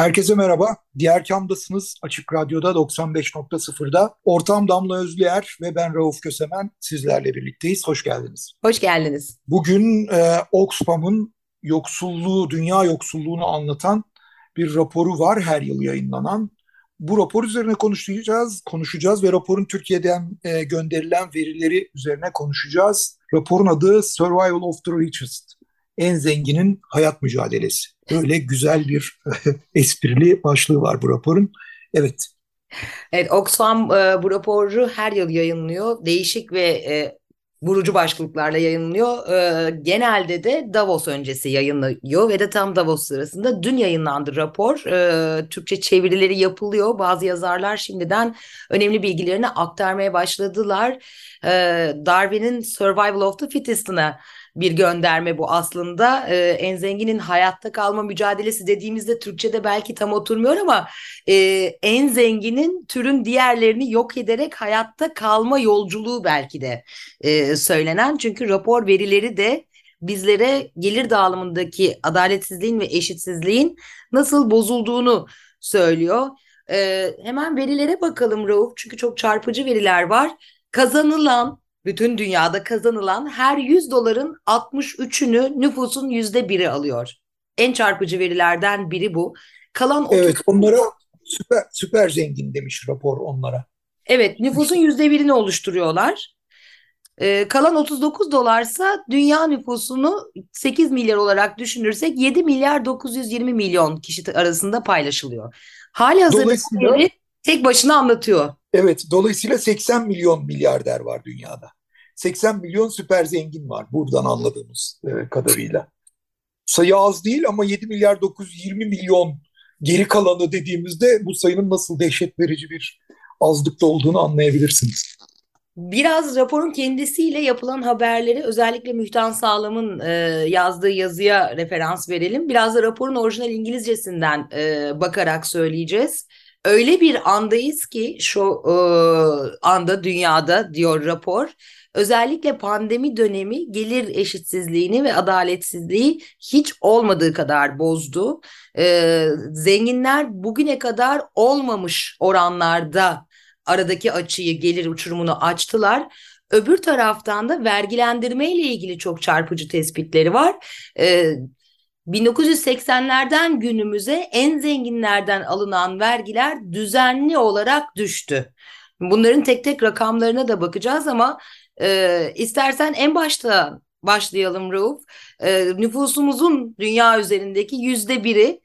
Herkese merhaba. Diğer kamdasınız. Açık Radyo'da 95.0'da. Ortam Damla Özlüer ve ben Rauf Kösemen sizlerle birlikteyiz. Hoş geldiniz. Hoş geldiniz. Bugün e, Oxfam'ın yoksulluğu, dünya yoksulluğunu anlatan bir raporu var her yıl yayınlanan. Bu rapor üzerine konuşacağız, konuşacağız ve raporun Türkiye'den e, gönderilen verileri üzerine konuşacağız. Raporun adı Survival of the Richest en zenginin hayat mücadelesi. Böyle güzel bir esprili başlığı var bu raporun. Evet. Evet, Oxfam e, bu raporu her yıl yayınlıyor. Değişik ve e, vurucu başlıklarla yayınlıyor. E, genelde de Davos öncesi yayınlıyor ve de tam Davos sırasında dün yayınlandı rapor. E, Türkçe çevirileri yapılıyor. Bazı yazarlar şimdiden önemli bilgilerini aktarmaya başladılar. E, Darwin'in Survival of the Fittest'ına bir gönderme bu aslında. Ee, en zenginin hayatta kalma mücadelesi dediğimizde Türkçe'de belki tam oturmuyor ama e, en zenginin türün diğerlerini yok ederek hayatta kalma yolculuğu belki de e, söylenen. Çünkü rapor verileri de bizlere gelir dağılımındaki adaletsizliğin ve eşitsizliğin nasıl bozulduğunu söylüyor. Ee, hemen verilere bakalım Rauf çünkü çok çarpıcı veriler var. Kazanılan bütün dünyada kazanılan her 100 doların 63'ünü nüfusun %1'i alıyor. En çarpıcı verilerden biri bu. Kalan 30... Evet onlara süper, süper zengin demiş rapor onlara. Evet nüfusun %1'ini oluşturuyorlar. Ee, kalan 39 dolarsa dünya nüfusunu 8 milyar olarak düşünürsek 7 milyar 920 milyon kişi arasında paylaşılıyor. Hali hazırda tek başına anlatıyor. Evet, dolayısıyla 80 milyon milyarder var dünyada. 80 milyon süper zengin var buradan anladığımız e, kadarıyla. Sayı az değil ama 7 milyar 920 milyon geri kalanı dediğimizde bu sayının nasıl dehşet verici bir azlıkta olduğunu anlayabilirsiniz. Biraz raporun kendisiyle yapılan haberleri özellikle Mühtan Sağlam'ın e, yazdığı yazıya referans verelim. Biraz da raporun orijinal İngilizcesinden e, bakarak söyleyeceğiz. Öyle bir andayız ki şu e, anda dünyada diyor rapor. Özellikle pandemi dönemi gelir eşitsizliğini ve adaletsizliği hiç olmadığı kadar bozdu. E, zenginler bugüne kadar olmamış oranlarda aradaki açıyı, gelir uçurumunu açtılar. Öbür taraftan da vergilendirme ile ilgili çok çarpıcı tespitleri var. Ee, 1980'lerden günümüze en zenginlerden alınan vergiler düzenli olarak düştü. Bunların tek tek rakamlarına da bakacağız ama e, istersen en başta başlayalım Rauf. E, nüfusumuzun dünya üzerindeki yüzde biri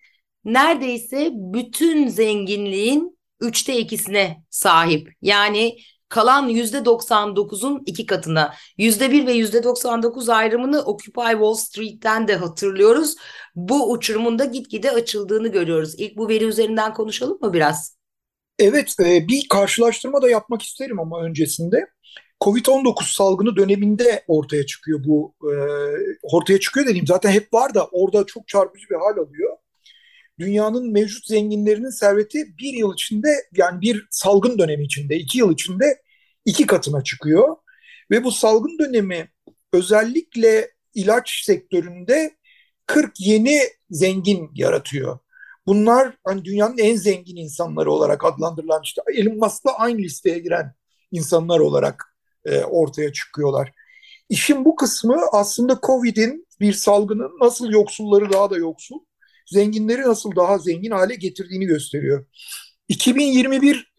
neredeyse bütün zenginliğin üçte ikisine sahip. Yani kalan %99'un iki katına. %1 ve %99 ayrımını Occupy Wall Street'ten de hatırlıyoruz. Bu uçurumun da gitgide açıldığını görüyoruz. İlk bu veri üzerinden konuşalım mı biraz? Evet, e, bir karşılaştırma da yapmak isterim ama öncesinde. Covid-19 salgını döneminde ortaya çıkıyor bu. E, ortaya çıkıyor dediğim zaten hep var da orada çok çarpıcı bir hal alıyor dünyanın mevcut zenginlerinin serveti bir yıl içinde yani bir salgın dönemi içinde iki yıl içinde iki katına çıkıyor. Ve bu salgın dönemi özellikle ilaç sektöründe 40 yeni zengin yaratıyor. Bunlar hani dünyanın en zengin insanları olarak adlandırılan işte Elon Musk'la aynı listeye giren insanlar olarak e, ortaya çıkıyorlar. İşin bu kısmı aslında Covid'in bir salgının nasıl yoksulları daha da yoksul, zenginleri nasıl daha zengin hale getirdiğini gösteriyor. 2021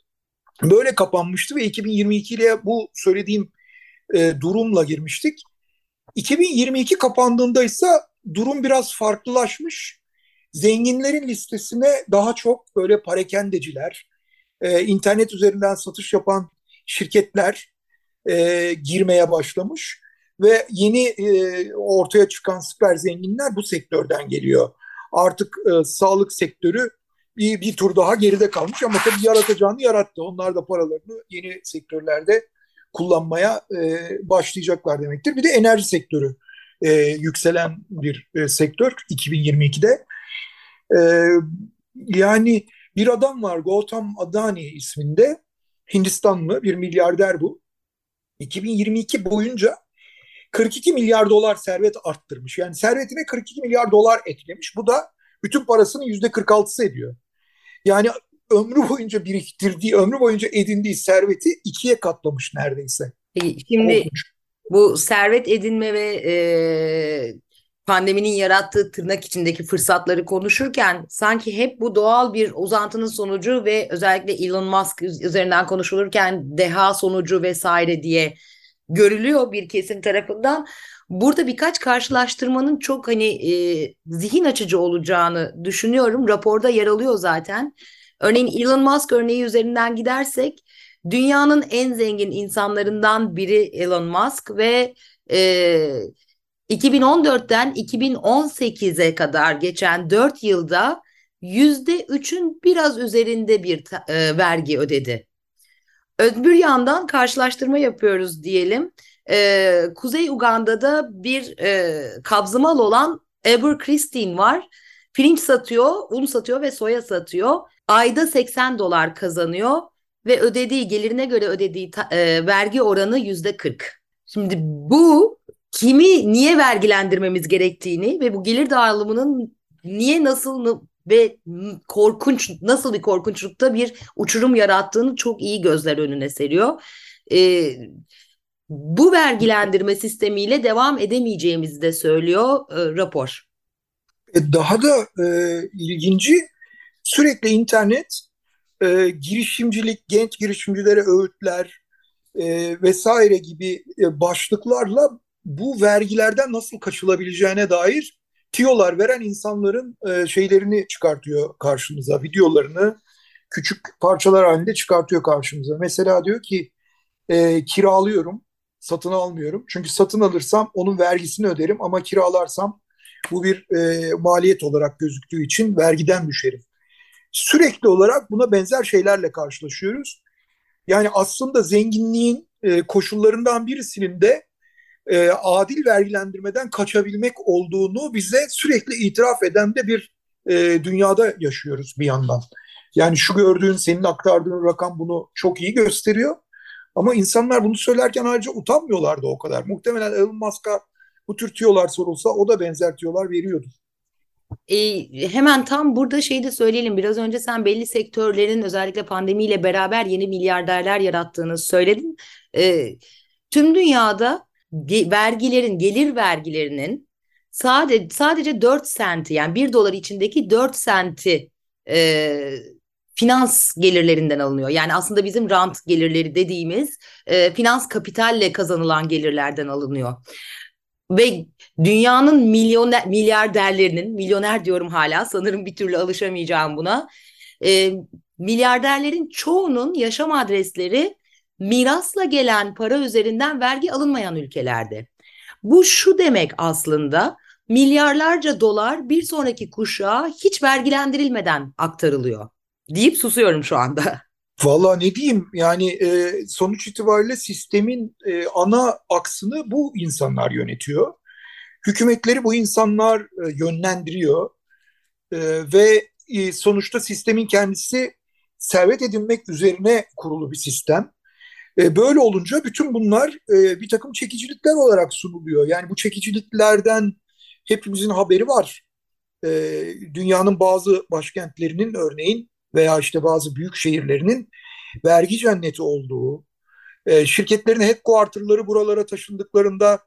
böyle kapanmıştı ve 2022 ile bu söylediğim e, durumla girmiştik. 2022 kapandığında ise durum biraz farklılaşmış. Zenginlerin listesine daha çok böyle parakendeciler, e, internet üzerinden satış yapan şirketler e, girmeye başlamış. ve yeni e, ortaya çıkan süper zenginler bu sektörden geliyor. Artık e, sağlık sektörü bir, bir tur daha geride kalmış ama tabii yaratacağını yarattı. Onlar da paralarını yeni sektörlerde kullanmaya e, başlayacaklar demektir. Bir de enerji sektörü e, yükselen bir e, sektör 2022'de. E, yani bir adam var Gautam Adani isminde Hindistanlı bir milyarder bu. 2022 boyunca 42 milyar dolar servet arttırmış. Yani servetine 42 milyar dolar eklemiş. Bu da bütün parasının yüzde 46'sı ediyor. Yani ömrü boyunca biriktirdiği, ömrü boyunca edindiği serveti ikiye katlamış neredeyse. Şimdi Olmuş. bu servet edinme ve e, pandeminin yarattığı tırnak içindeki fırsatları konuşurken sanki hep bu doğal bir uzantının sonucu ve özellikle Elon Musk üzerinden konuşulurken deha sonucu vesaire diye görülüyor bir kesim tarafından. Burada birkaç karşılaştırmanın çok hani e, zihin açıcı olacağını düşünüyorum. Raporda yer alıyor zaten. Örneğin Elon Musk örneği üzerinden gidersek dünyanın en zengin insanlarından biri Elon Musk ve e, 2014'ten 2018'e kadar geçen 4 yılda %3'ün biraz üzerinde bir e, vergi ödedi. Öbür yandan karşılaştırma yapıyoruz diyelim. Ee, Kuzey Uganda'da bir e, kabzımal olan Christine var. Pirinç satıyor, un satıyor ve soya satıyor. Ayda 80 dolar kazanıyor ve ödediği gelirine göre ödediği e, vergi oranı yüzde 40. Şimdi bu kimi niye vergilendirmemiz gerektiğini ve bu gelir dağılımının niye nasıl ve korkunç nasıl bir korkunçlukta bir uçurum yarattığını çok iyi gözler önüne seriyor. E, bu vergilendirme sistemiyle devam edemeyeceğimizi de söylüyor e, rapor. E, daha da e, ilginci sürekli internet e, girişimcilik, genç girişimcilere öğütler e, vesaire gibi e, başlıklarla bu vergilerden nasıl kaçılabileceğine dair tiyolar veren insanların e, şeylerini çıkartıyor karşımıza, videolarını küçük parçalar halinde çıkartıyor karşımıza. Mesela diyor ki e, kiralıyorum, satın almıyorum. Çünkü satın alırsam onun vergisini öderim ama kiralarsam bu bir e, maliyet olarak gözüktüğü için vergiden düşerim. Sürekli olarak buna benzer şeylerle karşılaşıyoruz. Yani aslında zenginliğin e, koşullarından birisinin de e, adil vergilendirmeden kaçabilmek olduğunu bize sürekli itiraf eden de bir e, dünyada yaşıyoruz bir yandan. Yani şu gördüğün, senin aktardığın rakam bunu çok iyi gösteriyor. Ama insanlar bunu söylerken ayrıca utanmıyorlardı o kadar. Muhtemelen Elon Musk'a bu tür tiyolar sorulsa o da benzer tiyolar veriyordu. E, hemen tam burada şeyi de söyleyelim. Biraz önce sen belli sektörlerin özellikle pandemiyle beraber yeni milyarderler yarattığını söyledin. E, tüm dünyada vergilerin, gelir vergilerinin sadece sadece 4 senti yani 1 dolar içindeki 4 senti e, finans gelirlerinden alınıyor. Yani aslında bizim rant gelirleri dediğimiz e, finans kapitalle kazanılan gelirlerden alınıyor. Ve dünyanın milyoner, milyarderlerinin, milyoner diyorum hala sanırım bir türlü alışamayacağım buna. E, milyarderlerin çoğunun yaşam adresleri mirasla gelen para üzerinden vergi alınmayan ülkelerde. Bu şu demek aslında milyarlarca dolar bir sonraki kuşağa hiç vergilendirilmeden aktarılıyor deyip susuyorum şu anda. Valla ne diyeyim yani e, sonuç itibariyle sistemin e, ana aksını bu insanlar yönetiyor. Hükümetleri bu insanlar e, yönlendiriyor e, ve e, sonuçta sistemin kendisi servet edinmek üzerine kurulu bir sistem. E, böyle olunca bütün bunlar e, bir takım çekicilikler olarak sunuluyor. Yani bu çekiciliklerden hepimizin haberi var. E, dünyanın bazı başkentlerinin örneğin veya işte bazı büyük şehirlerinin vergi cenneti olduğu, e, şirketlerin headquarter'ları buralara taşındıklarında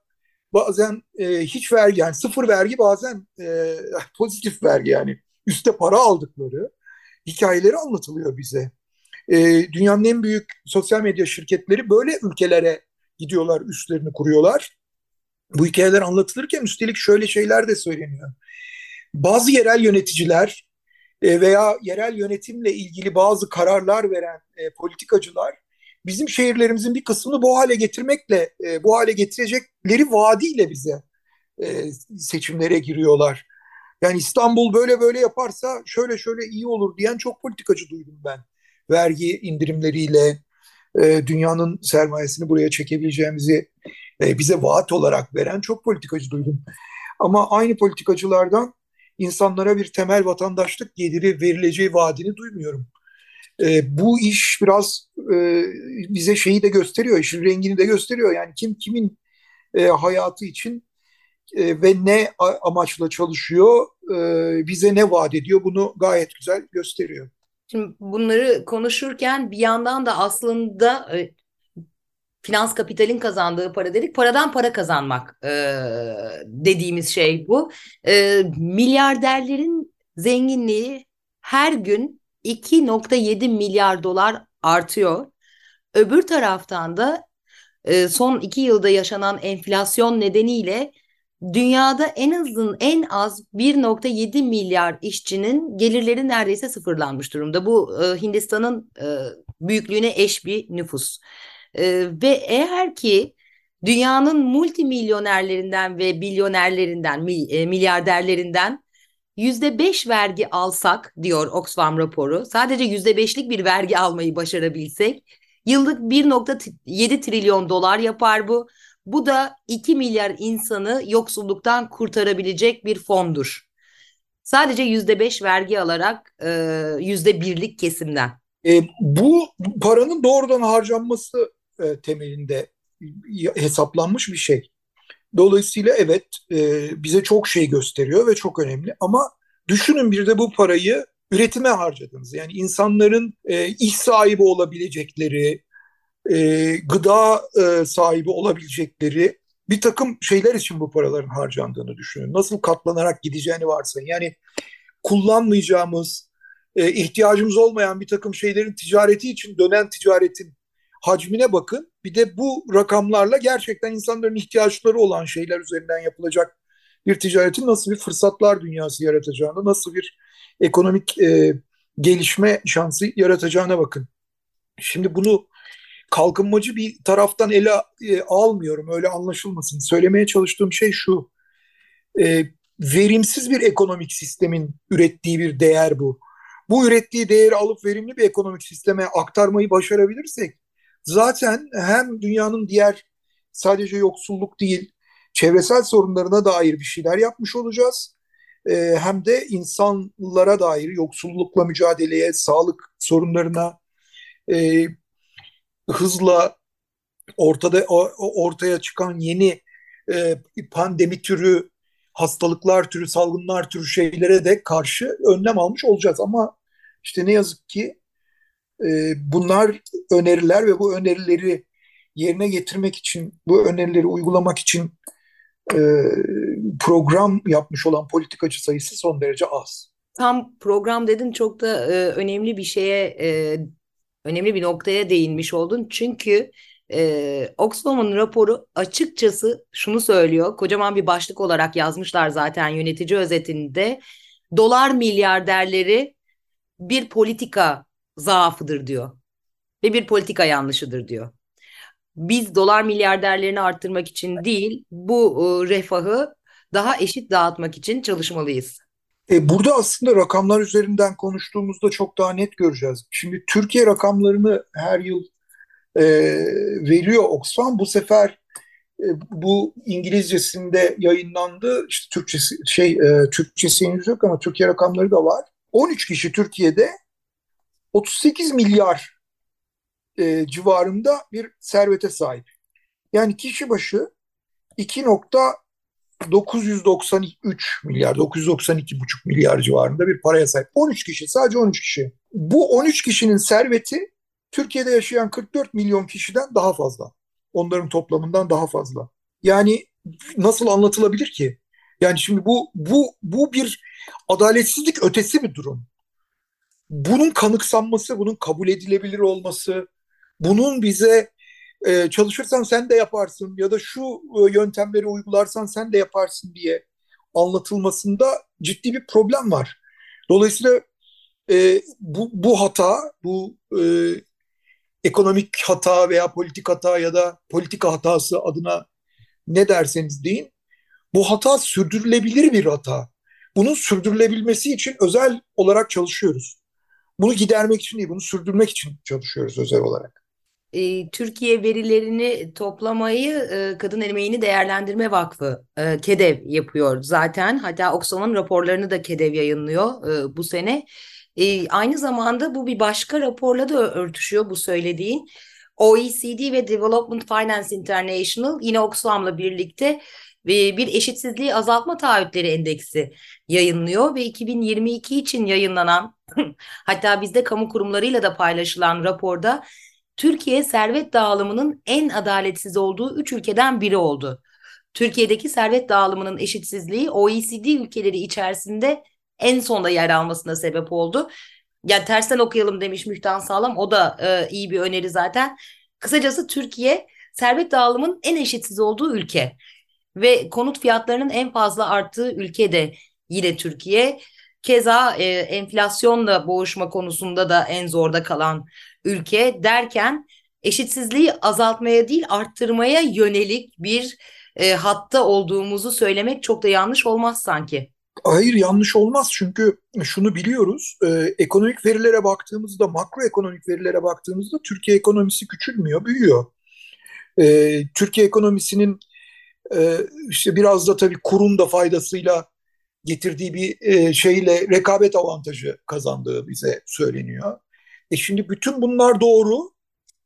bazen e, hiç vergi yani sıfır vergi bazen e, pozitif vergi yani üste para aldıkları hikayeleri anlatılıyor bize. E, dünyanın en büyük sosyal medya şirketleri böyle ülkelere gidiyorlar, üstlerini kuruyorlar. Bu hikayeler anlatılırken üstelik şöyle şeyler de söyleniyor. Bazı yerel yöneticiler e, veya yerel yönetimle ilgili bazı kararlar veren e, politikacılar bizim şehirlerimizin bir kısmını bu hale getirmekle, e, bu hale getirecekleri vaadiyle bize e, seçimlere giriyorlar. Yani İstanbul böyle böyle yaparsa şöyle şöyle iyi olur diyen çok politikacı duydum ben. Vergi indirimleriyle e, dünyanın sermayesini buraya çekebileceğimizi e, bize vaat olarak veren çok politikacı duydum. Ama aynı politikacılardan insanlara bir temel vatandaşlık geliri verileceği vaadini duymuyorum. E, bu iş biraz e, bize şeyi de gösteriyor, işin rengini de gösteriyor. Yani kim kimin e, hayatı için e, ve ne amaçla çalışıyor, e, bize ne vaat ediyor bunu gayet güzel gösteriyor. Şimdi bunları konuşurken bir yandan da aslında e, finans kapitalin kazandığı para dedik. Paradan para kazanmak e, dediğimiz şey bu. E, milyarderlerin zenginliği her gün 2.7 milyar dolar artıyor. Öbür taraftan da e, son iki yılda yaşanan enflasyon nedeniyle dünyada en azın en az 1.7 milyar işçinin gelirleri neredeyse sıfırlanmış durumda. Bu e, Hindistan'ın e, büyüklüğüne eş bir nüfus. E, ve eğer ki dünyanın multimilyonerlerinden ve milyonerlerinden, e, milyarderlerinden yüzde beş vergi alsak diyor Oxfam raporu. Sadece yüzde beşlik bir vergi almayı başarabilsek yıllık 1.7 trilyon dolar yapar bu. Bu da 2 milyar insanı yoksulluktan kurtarabilecek bir fondur. Sadece yüzde beş vergi alarak e, yüzde birlik kesimden. E, bu paranın doğrudan harcanması e, temelinde hesaplanmış bir şey. Dolayısıyla evet e, bize çok şey gösteriyor ve çok önemli ama düşünün bir de bu parayı üretime harcadınız. Yani insanların e, iş sahibi olabilecekleri, e, gıda e, sahibi olabilecekleri bir takım şeyler için bu paraların harcandığını düşünün. Nasıl katlanarak gideceğini varsayın. Yani kullanmayacağımız, e, ihtiyacımız olmayan bir takım şeylerin ticareti için dönen ticaretin hacmine bakın. Bir de bu rakamlarla gerçekten insanların ihtiyaçları olan şeyler üzerinden yapılacak bir ticaretin nasıl bir fırsatlar dünyası yaratacağını, nasıl bir ekonomik e, gelişme şansı yaratacağına bakın. Şimdi bunu kalkınmacı bir taraftan ele e, almıyorum öyle anlaşılmasın. Söylemeye çalıştığım şey şu. E, verimsiz bir ekonomik sistemin ürettiği bir değer bu. Bu ürettiği değeri alıp verimli bir ekonomik sisteme aktarmayı başarabilirsek zaten hem dünyanın diğer sadece yoksulluk değil çevresel sorunlarına dair bir şeyler yapmış olacağız. E, hem de insanlara dair yoksullukla mücadeleye, sağlık sorunlarına e, hızla ortada ortaya çıkan yeni e, pandemi türü hastalıklar türü, salgınlar türü şeylere de karşı önlem almış olacağız. Ama işte ne yazık ki e, bunlar öneriler ve bu önerileri yerine getirmek için, bu önerileri uygulamak için e, program yapmış olan politikacı sayısı son derece az. Tam program dedin çok da e, önemli bir şeye, e, önemli bir noktaya değinmiş oldun. Çünkü e, Oxfam'ın raporu açıkçası şunu söylüyor. Kocaman bir başlık olarak yazmışlar zaten yönetici özetinde. Dolar milyarderleri bir politika zaafıdır diyor. Ve bir politika yanlışıdır diyor. Biz dolar milyarderlerini arttırmak için değil, bu e, refahı daha eşit dağıtmak için çalışmalıyız. E, burada aslında rakamlar üzerinden konuştuğumuzda çok daha net göreceğiz. Şimdi Türkiye rakamlarını her yıl e, veriyor Oxfam. Bu sefer e, bu İngilizcesinde yayınlandı. İşte Türkçesi şey e, Türkçesi henüz yok ama Türkiye rakamları da var. 13 kişi Türkiye'de 38 milyar e, civarında bir servete sahip. Yani kişi başı 2.993 milyar, 992,5 milyar civarında bir paraya sahip. 13 kişi, sadece 13 kişi. Bu 13 kişinin serveti Türkiye'de yaşayan 44 milyon kişiden daha fazla. Onların toplamından daha fazla. Yani nasıl anlatılabilir ki? Yani şimdi bu bu bu bir adaletsizlik ötesi bir durum bunun kanıksanması, bunun kabul edilebilir olması, bunun bize e, çalışırsan sen de yaparsın ya da şu e, yöntemleri uygularsan sen de yaparsın diye anlatılmasında ciddi bir problem var. Dolayısıyla e, bu, bu hata, bu e, ekonomik hata veya politik hata ya da politika hatası adına ne derseniz deyin. Bu hata sürdürülebilir bir hata. Bunun sürdürülebilmesi için özel olarak çalışıyoruz. Bunu gidermek için değil, bunu sürdürmek için çalışıyoruz özel olarak. Türkiye verilerini toplamayı e, Kadın Emeğini Değerlendirme Vakfı e, KEDEV yapıyor zaten. Hatta Oxfam'ın raporlarını da KEDEV yayınlıyor e, bu sene. Aynı zamanda bu bir başka raporla da örtüşüyor bu söylediğin. OECD ve Development Finance International yine Oxfam'la birlikte bir eşitsizliği azaltma taahhütleri endeksi yayınlıyor ve 2022 için yayınlanan hatta bizde kamu kurumlarıyla da paylaşılan raporda Türkiye servet dağılımının en adaletsiz olduğu 3 ülkeden biri oldu. Türkiye'deki servet dağılımının eşitsizliği OECD ülkeleri içerisinde en sonda yer almasına sebep oldu. Yani tersten okuyalım demiş Mühtan Sağlam. O da e, iyi bir öneri zaten. Kısacası Türkiye servet dağılımının en eşitsiz olduğu ülke. Ve konut fiyatlarının en fazla arttığı ülke de yine Türkiye. Keza e, enflasyonla boğuşma konusunda da en zorda kalan ülke derken eşitsizliği azaltmaya değil arttırmaya yönelik bir e, hatta olduğumuzu söylemek çok da yanlış olmaz sanki. Hayır yanlış olmaz çünkü şunu biliyoruz. E, ekonomik verilere baktığımızda, makroekonomik verilere baktığımızda Türkiye ekonomisi küçülmüyor, büyüyor. E, Türkiye ekonomisinin e, işte biraz da tabii kurun da faydasıyla getirdiği bir e, şeyle rekabet avantajı kazandığı bize söyleniyor. E şimdi bütün bunlar doğru.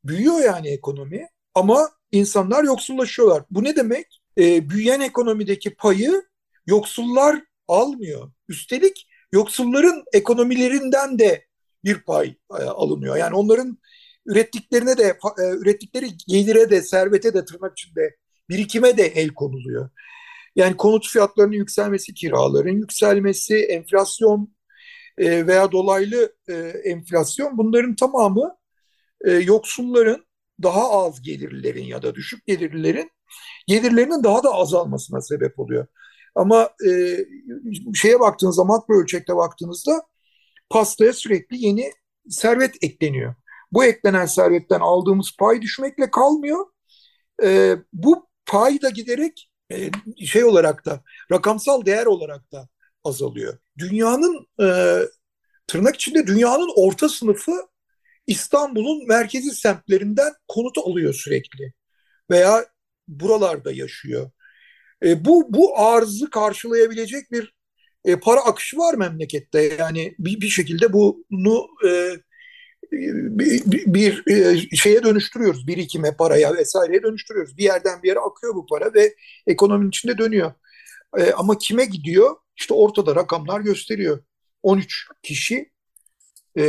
Büyüyor yani ekonomi ama insanlar yoksullaşıyorlar. Bu ne demek? E, büyüyen ekonomideki payı yoksullar almıyor. Üstelik yoksulların ekonomilerinden de bir pay e, alınıyor. Yani onların ürettiklerine de e, ürettikleri gelire de servete de tırnak içinde birikime de el konuluyor. Yani konut fiyatlarının yükselmesi, kiraların yükselmesi, enflasyon e, veya dolaylı e, enflasyon bunların tamamı e, yoksulların daha az gelirlerin ya da düşük gelirlerin gelirlerinin daha da azalmasına sebep oluyor. Ama şeye baktığınızda makro ölçekte baktığınızda pastaya sürekli yeni servet ekleniyor. Bu eklenen servetten aldığımız pay düşmekle kalmıyor. Bu pay da giderek şey olarak da rakamsal değer olarak da azalıyor. Dünyanın e, tırnak içinde dünyanın orta sınıfı İstanbul'un merkezi semtlerinden konut alıyor sürekli veya buralarda yaşıyor. E, bu bu arzı karşılayabilecek bir e, para akışı var memlekette. Yani bir, bir şekilde bunu e, bir, bir e, şeye dönüştürüyoruz. Birikime, paraya vesaireye dönüştürüyoruz. Bir yerden bir yere akıyor bu para ve ekonominin içinde dönüyor. E, ama kime gidiyor? İşte ortada rakamlar gösteriyor. 13 kişi e,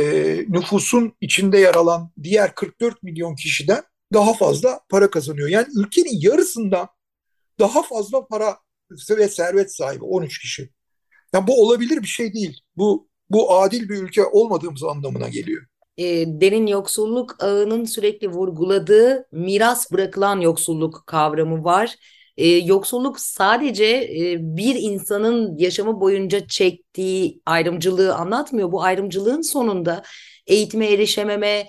nüfusun içinde yer alan diğer 44 milyon kişiden daha fazla para kazanıyor. Yani ülkenin yarısından daha fazla para ve servet sahibi 13 kişi. Yani bu olabilir bir şey değil. Bu bu adil bir ülke olmadığımız anlamına geliyor. E, derin yoksulluk ağının sürekli vurguladığı miras bırakılan yoksulluk kavramı var. E, yoksulluk sadece e, bir insanın yaşamı boyunca çektiği ayrımcılığı anlatmıyor. Bu ayrımcılığın sonunda eğitime erişememe,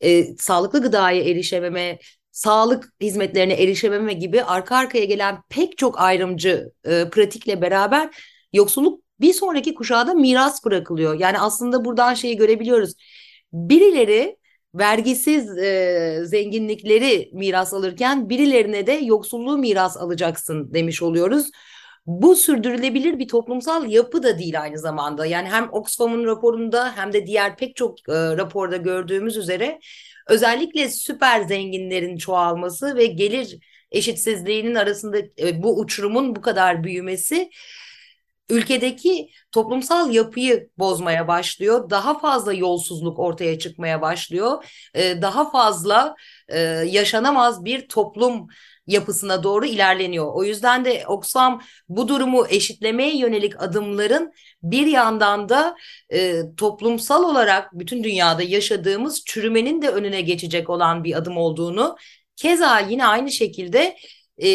e, sağlıklı gıdaya erişememe, sağlık hizmetlerine erişememe gibi arka arkaya gelen pek çok ayrımcı e, pratikle beraber yoksulluk bir sonraki kuşağa da miras bırakılıyor. Yani aslında buradan şeyi görebiliyoruz. Birileri vergisiz e, zenginlikleri miras alırken birilerine de yoksulluğu miras alacaksın demiş oluyoruz. Bu sürdürülebilir bir toplumsal yapı da değil aynı zamanda. Yani hem Oxfam'ın raporunda hem de diğer pek çok e, raporda gördüğümüz üzere özellikle süper zenginlerin çoğalması ve gelir eşitsizliğinin arasında e, bu uçurumun bu kadar büyümesi ülkedeki toplumsal yapıyı bozmaya başlıyor. Daha fazla yolsuzluk ortaya çıkmaya başlıyor. Ee, daha fazla e, yaşanamaz bir toplum yapısına doğru ilerleniyor. O yüzden de Oxfam bu durumu eşitlemeye yönelik adımların bir yandan da e, toplumsal olarak bütün dünyada yaşadığımız çürümenin de önüne geçecek olan bir adım olduğunu keza yine aynı şekilde e,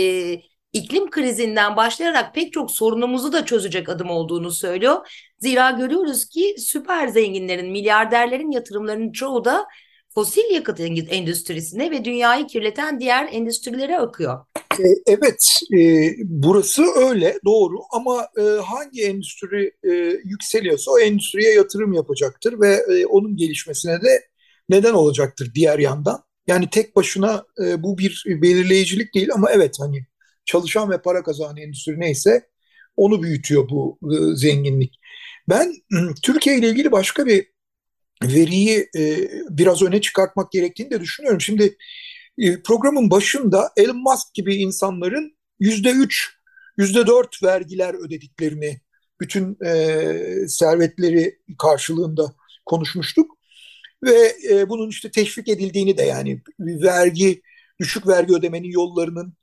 iklim krizinden başlayarak pek çok sorunumuzu da çözecek adım olduğunu söylüyor. Zira görüyoruz ki süper zenginlerin, milyarderlerin yatırımlarının çoğu da fosil yakıt endüstrisine ve dünyayı kirleten diğer endüstrilere akıyor. E, evet, e, burası öyle doğru ama e, hangi endüstri e, yükseliyorsa o endüstriye yatırım yapacaktır ve e, onun gelişmesine de neden olacaktır diğer yandan. Yani tek başına e, bu bir belirleyicilik değil ama evet hani çalışan ve para kazanan endüstri neyse onu büyütüyor bu e, zenginlik. Ben Türkiye ile ilgili başka bir veriyi e, biraz öne çıkartmak gerektiğini de düşünüyorum. Şimdi e, programın başında Elon Musk gibi insanların yüzde üç, yüzde dört vergiler ödediklerini bütün e, servetleri karşılığında konuşmuştuk. Ve e, bunun işte teşvik edildiğini de yani vergi, düşük vergi ödemenin yollarının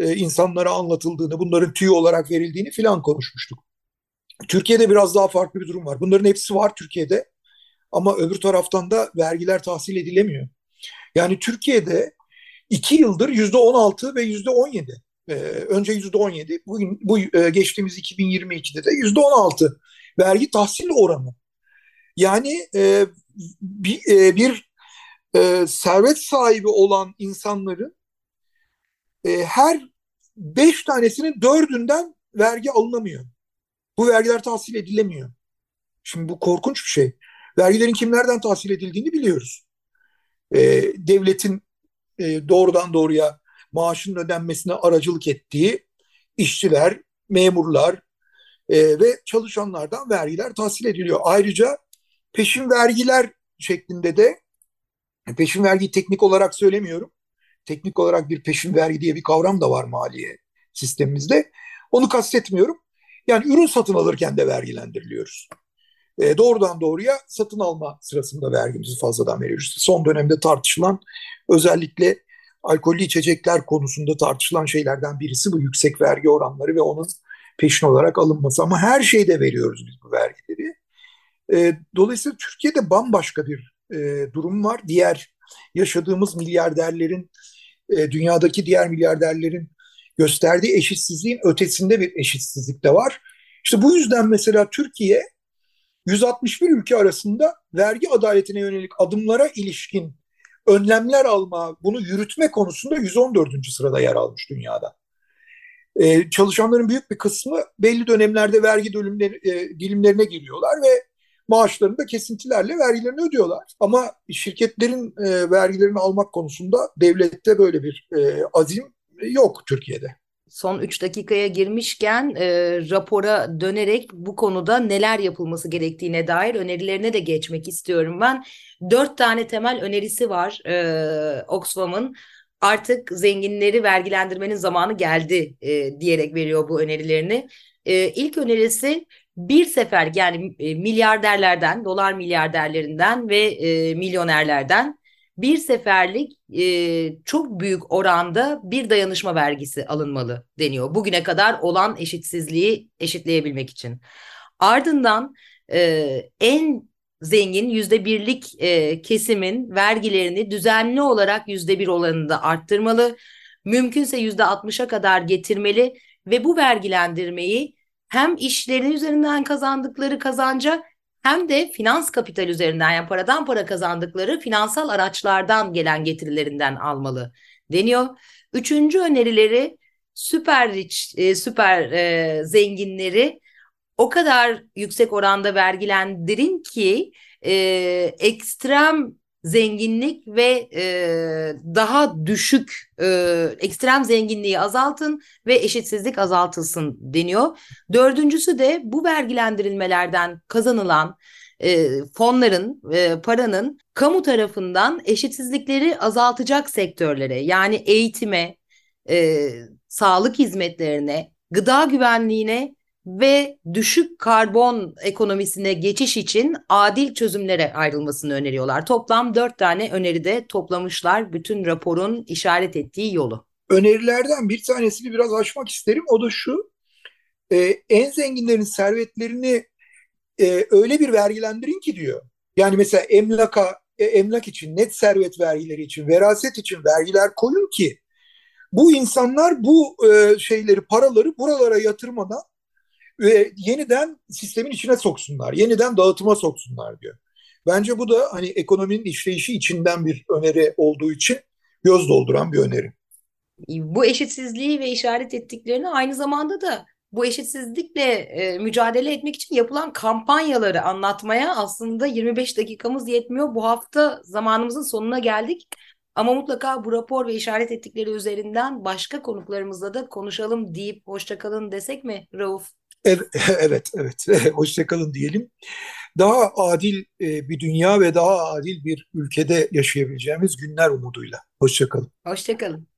e, insanlara anlatıldığını, bunların tüy olarak verildiğini filan konuşmuştuk. Türkiye'de biraz daha farklı bir durum var. Bunların hepsi var Türkiye'de ama öbür taraftan da vergiler tahsil edilemiyor. Yani Türkiye'de iki yıldır yüzde on altı ve yüzde on yedi. Ee, önce yüzde on yedi, bugün bu e, geçtiğimiz 2022'de de yüzde on altı vergi tahsil oranı. Yani e, bir, e, bir e, servet sahibi olan insanların e, her beş tanesinin dördünden vergi alınamıyor. Bu vergiler tahsil edilemiyor. Şimdi bu korkunç bir şey. Vergilerin kimlerden tahsil edildiğini biliyoruz. E, devletin e, doğrudan doğruya maaşın ödenmesine aracılık ettiği işçiler, memurlar e, ve çalışanlardan vergiler tahsil ediliyor. Ayrıca peşin vergiler şeklinde de peşin vergi teknik olarak söylemiyorum. Teknik olarak bir peşin vergi diye bir kavram da var maliye sistemimizde. Onu kastetmiyorum. Yani ürün satın alırken de vergilendiriliyoruz. E, doğrudan doğruya satın alma sırasında vergimizi fazladan veriyoruz. Son dönemde tartışılan özellikle alkollü içecekler konusunda tartışılan şeylerden birisi bu yüksek vergi oranları ve onun peşin olarak alınması. Ama her şeyde veriyoruz biz bu vergileri. E, dolayısıyla Türkiye'de bambaşka bir e, durum var. Diğer yaşadığımız milyarderlerin, e, dünyadaki diğer milyarderlerin gösterdiği eşitsizliğin ötesinde bir eşitsizlik de var. İşte bu yüzden mesela Türkiye 161 ülke arasında vergi adaletine yönelik adımlara ilişkin önlemler alma, bunu yürütme konusunda 114. sırada yer almış dünyada. Ee, çalışanların büyük bir kısmı belli dönemlerde vergi dilimleri, e, dilimlerine giriyorlar ve maaşlarını da kesintilerle vergilerini ödüyorlar. Ama şirketlerin e, vergilerini almak konusunda devlette böyle bir e, azim yok Türkiye'de son 3 dakikaya girmişken e, rapora dönerek bu konuda neler yapılması gerektiğine dair önerilerine de geçmek istiyorum ben. Dört tane temel önerisi var e, Oxfam'ın. Artık zenginleri vergilendirmenin zamanı geldi e, diyerek veriyor bu önerilerini. E, ilk önerisi bir sefer yani e, milyarderlerden, dolar milyarderlerinden ve e, milyonerlerden bir seferlik e, çok büyük oranda bir dayanışma vergisi alınmalı deniyor. Bugüne kadar olan eşitsizliği eşitleyebilmek için. Ardından e, en zengin yüzde birlik e, kesimin vergilerini düzenli olarak yüzde bir oranında arttırmalı. Mümkünse yüzde altmışa kadar getirmeli ve bu vergilendirmeyi hem işlerinin üzerinden kazandıkları kazanca hem de finans kapital üzerinden yani paradan para kazandıkları finansal araçlardan gelen getirilerinden almalı deniyor. Üçüncü önerileri süper rich, e, süper e, zenginleri o kadar yüksek oranda vergilendirin ki e, ekstrem zenginlik ve e, daha düşük e, ekstrem zenginliği azaltın ve eşitsizlik azaltılsın deniyor. Dördüncüsü de bu vergilendirilmelerden kazanılan e, fonların, e, paranın kamu tarafından eşitsizlikleri azaltacak sektörlere yani eğitime, e, sağlık hizmetlerine, gıda güvenliğine ve düşük karbon ekonomisine geçiş için adil çözümlere ayrılmasını öneriyorlar. Toplam dört tane öneride toplamışlar bütün raporun işaret ettiği yolu. Önerilerden bir tanesini biraz açmak isterim. O da şu, e, en zenginlerin servetlerini e, öyle bir vergilendirin ki diyor. Yani mesela emlaka, e, emlak için, net servet vergileri için, veraset için vergiler koyun ki bu insanlar bu e, şeyleri, paraları buralara yatırmadan ve yeniden sistemin içine soksunlar, yeniden dağıtıma soksunlar diyor. Bence bu da hani ekonominin işleyişi içinden bir öneri olduğu için göz dolduran bir öneri. Bu eşitsizliği ve işaret ettiklerini aynı zamanda da bu eşitsizlikle e, mücadele etmek için yapılan kampanyaları anlatmaya aslında 25 dakikamız yetmiyor. Bu hafta zamanımızın sonuna geldik. Ama mutlaka bu rapor ve işaret ettikleri üzerinden başka konuklarımızla da konuşalım deyip hoşçakalın desek mi Rauf? Evet, evet. Hoşçakalın diyelim. Daha adil e, bir dünya ve daha adil bir ülkede yaşayabileceğimiz günler umuduyla. Hoşçakalın. Hoşçakalın.